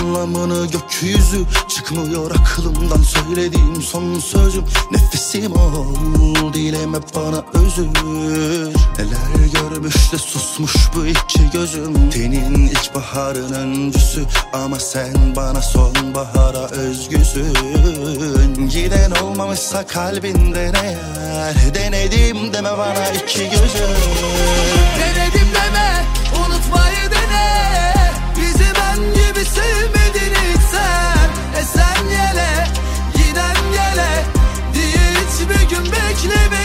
anlamını gökyüzü Çıkmıyor aklımdan. Söylediğim son sözüm Nefesim ol dileme bana özür. Neler görmüş de susmuş bu iki gözüm. Tenin ilkbaharın öncüsü Ama sen bana sonbahara özgüsün. Giden olmamışsa kalbinden eğer Denedim deme bana iki gözüm hiçbir gün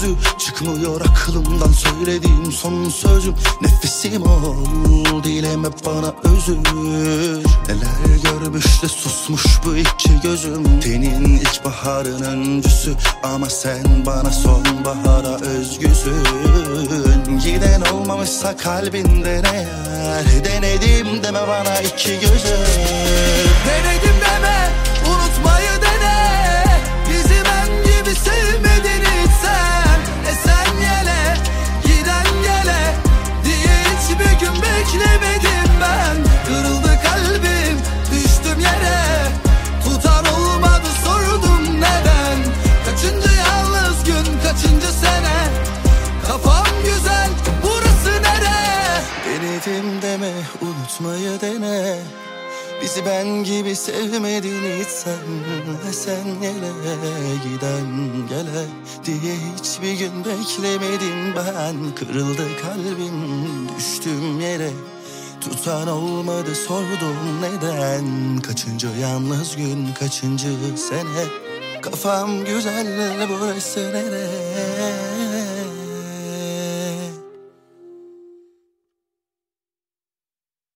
gökyüzü Çıkmıyor aklımdan. Söylediğim son sözüm Nefesim ol dileme bana özür. Neler görmüş de susmuş bu iki gözüm. Tenin ilkbaharın öncüsü Ama sen bana sonbahara özgüsün. Giden olmamışsa kalbinden eğer Denedim deme bana iki gözüm. Denedim deme unutmayı dene. Bizi ben gibi sevmedin hiç sen E sen yele giden gele Diye hiçbir gün beklemedim ben Kırıldı kalbim düştüm yere. Tutan olmadı sordum neden. Kaçıncı yalnız gün kaçıncı sene? Kafam güzel burası nere